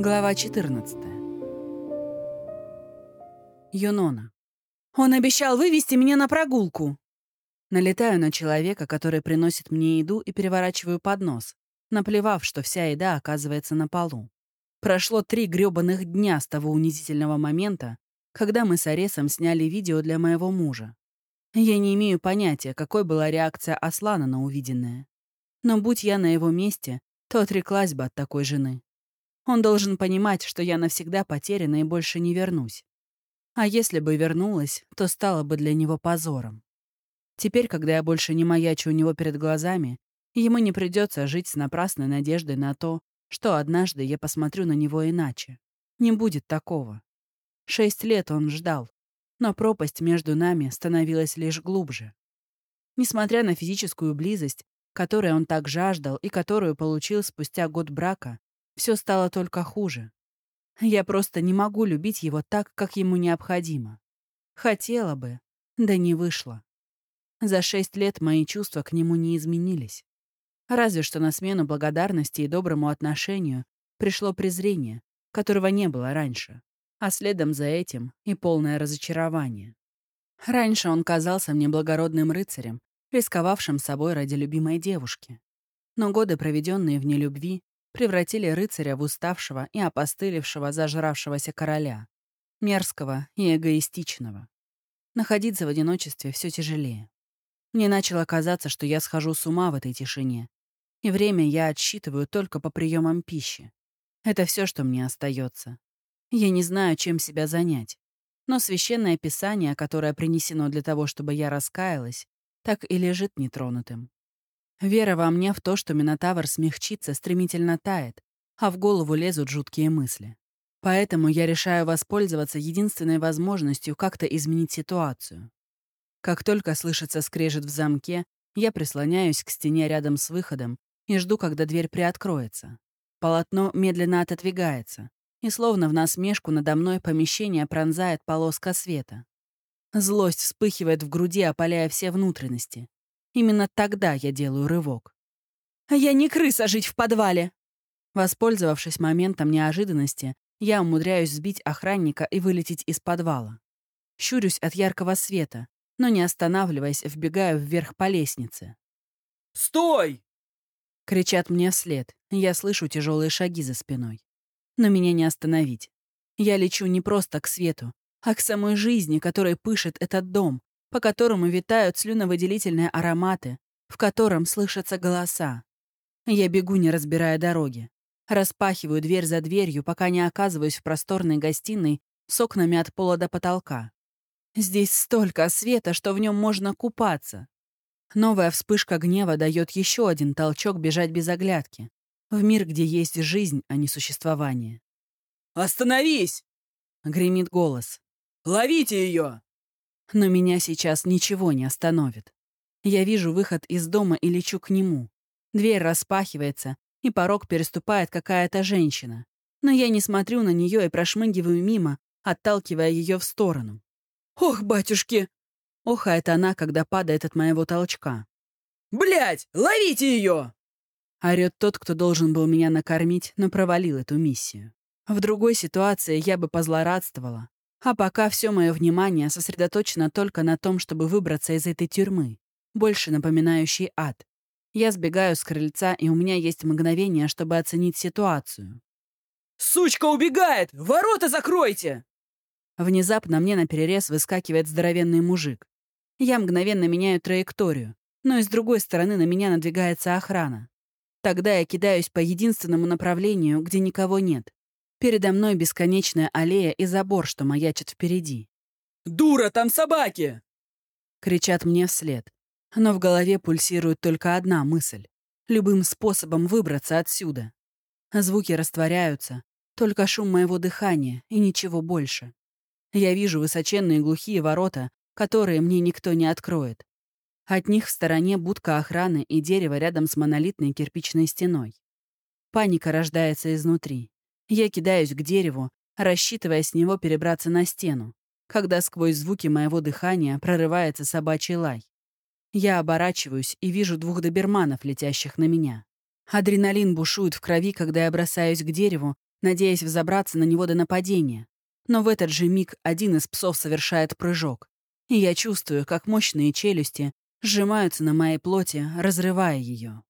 Глава 14. Юнона. «Он обещал вывести меня на прогулку!» Налетаю на человека, который приносит мне еду и переворачиваю поднос, наплевав, что вся еда оказывается на полу. Прошло три грёбаных дня с того унизительного момента, когда мы с Аресом сняли видео для моего мужа. Я не имею понятия, какой была реакция Аслана на увиденное. Но будь я на его месте, то отреклась бы от такой жены. Он должен понимать, что я навсегда потеряна и больше не вернусь. А если бы вернулась, то стало бы для него позором. Теперь, когда я больше не маячу у него перед глазами, ему не придется жить с напрасной надеждой на то, что однажды я посмотрю на него иначе. Не будет такого. Шесть лет он ждал, но пропасть между нами становилась лишь глубже. Несмотря на физическую близость, которой он так жаждал и которую получил спустя год брака, все стало только хуже. Я просто не могу любить его так, как ему необходимо. Хотела бы, да не вышло. За шесть лет мои чувства к нему не изменились. Разве что на смену благодарности и доброму отношению пришло презрение, которого не было раньше, а следом за этим и полное разочарование. Раньше он казался мне благородным рыцарем, рисковавшим собой ради любимой девушки. Но годы, проведенные в нелюбви, превратили рыцаря в уставшего и опостылевшего зажравшегося короля, мерзкого и эгоистичного. Находиться в одиночестве все тяжелее. Мне начало казаться, что я схожу с ума в этой тишине, и время я отсчитываю только по приемам пищи. Это все, что мне остается. Я не знаю, чем себя занять. Но священное писание, которое принесено для того, чтобы я раскаялась, так и лежит нетронутым. Вера во мне в то, что Минотавр смягчится, стремительно тает, а в голову лезут жуткие мысли. Поэтому я решаю воспользоваться единственной возможностью как-то изменить ситуацию. Как только слышится скрежет в замке, я прислоняюсь к стене рядом с выходом и жду, когда дверь приоткроется. Полотно медленно отодвигается, и словно в насмешку надо мной помещение пронзает полоска света. Злость вспыхивает в груди, опаляя все внутренности. Именно тогда я делаю рывок. «Я не крыса жить в подвале!» Воспользовавшись моментом неожиданности, я умудряюсь сбить охранника и вылететь из подвала. Щурюсь от яркого света, но не останавливаясь, вбегаю вверх по лестнице. «Стой!» Кричат мне вслед, я слышу тяжелые шаги за спиной. Но меня не остановить. Я лечу не просто к свету, а к самой жизни, которой пышет этот дом, по которому витают слюновыделительные ароматы, в котором слышатся голоса. Я бегу, не разбирая дороги. Распахиваю дверь за дверью, пока не оказываюсь в просторной гостиной с окнами от пола до потолка. Здесь столько света, что в нем можно купаться. Новая вспышка гнева дает еще один толчок бежать без оглядки. В мир, где есть жизнь, а не существование. «Остановись!» — гремит голос. «Ловите ее!» Но меня сейчас ничего не остановит. Я вижу выход из дома и лечу к нему. Дверь распахивается, и порог переступает какая-то женщина. Но я не смотрю на нее и прошмыгиваю мимо, отталкивая ее в сторону. «Ох, батюшки!» Охает она, когда падает от моего толчка. Блять, ловите ее! Орет тот, кто должен был меня накормить, но провалил эту миссию. В другой ситуации я бы позлорадствовала, а пока все мое внимание сосредоточено только на том, чтобы выбраться из этой тюрьмы, больше напоминающей ад. Я сбегаю с крыльца, и у меня есть мгновение, чтобы оценить ситуацию. «Сучка убегает! Ворота закройте!» Внезапно мне на перерез выскакивает здоровенный мужик. Я мгновенно меняю траекторию, но и с другой стороны на меня надвигается охрана. Тогда я кидаюсь по единственному направлению, где никого нет. Передо мной бесконечная аллея и забор, что маячит впереди. «Дура, там собаки!» Кричат мне вслед. Но в голове пульсирует только одна мысль. Любым способом выбраться отсюда. Звуки растворяются, только шум моего дыхания и ничего больше. Я вижу высоченные глухие ворота, которые мне никто не откроет. От них в стороне будка охраны и дерево рядом с монолитной кирпичной стеной. Паника рождается изнутри. Я кидаюсь к дереву, рассчитывая с него перебраться на стену, когда сквозь звуки моего дыхания прорывается собачий лай. Я оборачиваюсь и вижу двух доберманов, летящих на меня. Адреналин бушует в крови, когда я бросаюсь к дереву, надеясь взобраться на него до нападения. Но в этот же миг один из псов совершает прыжок. И я чувствую, как мощные челюсти сжимаются на моей плоти, разрывая ее.